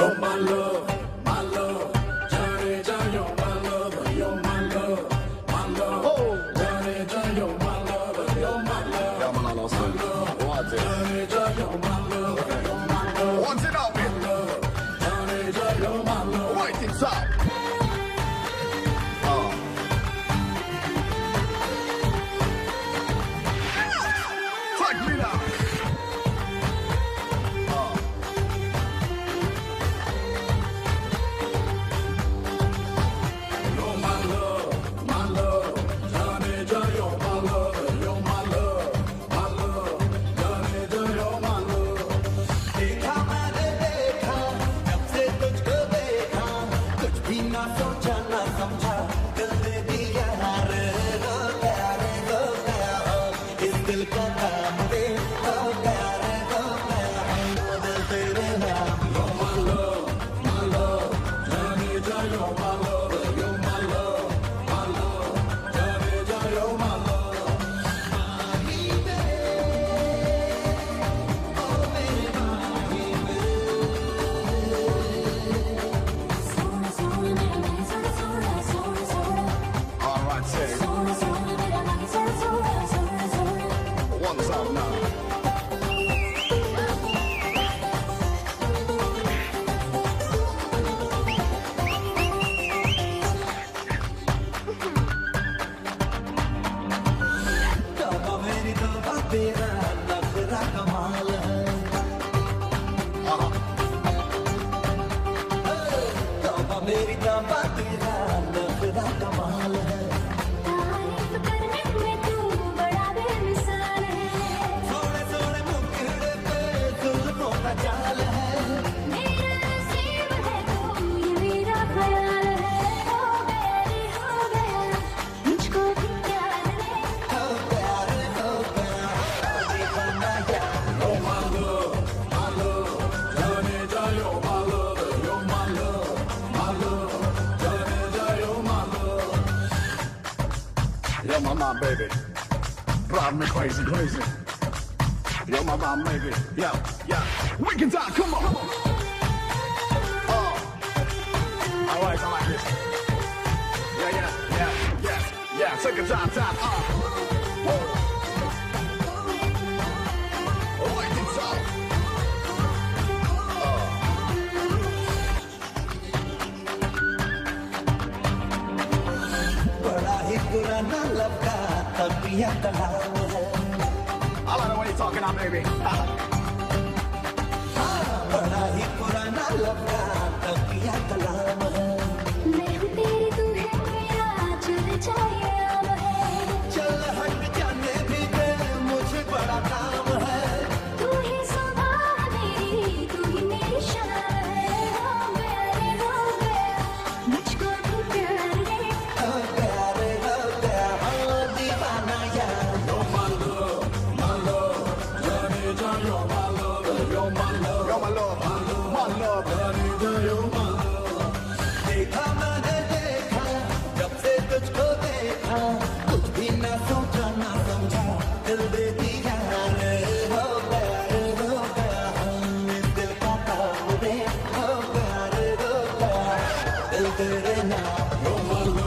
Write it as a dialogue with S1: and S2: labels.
S1: You're my love. Oh, my Lord. Palmeira e Yo, my
S2: mom, baby. Drive me crazy, crazy. Yo, my mom, baby. yeah, yeah. We can die, come on. Oh. All right, I like this. Yeah, yeah, yeah, yeah, yeah. Take a time, time, uh. Whoa. I don't know what you're talking about, baby.
S1: now.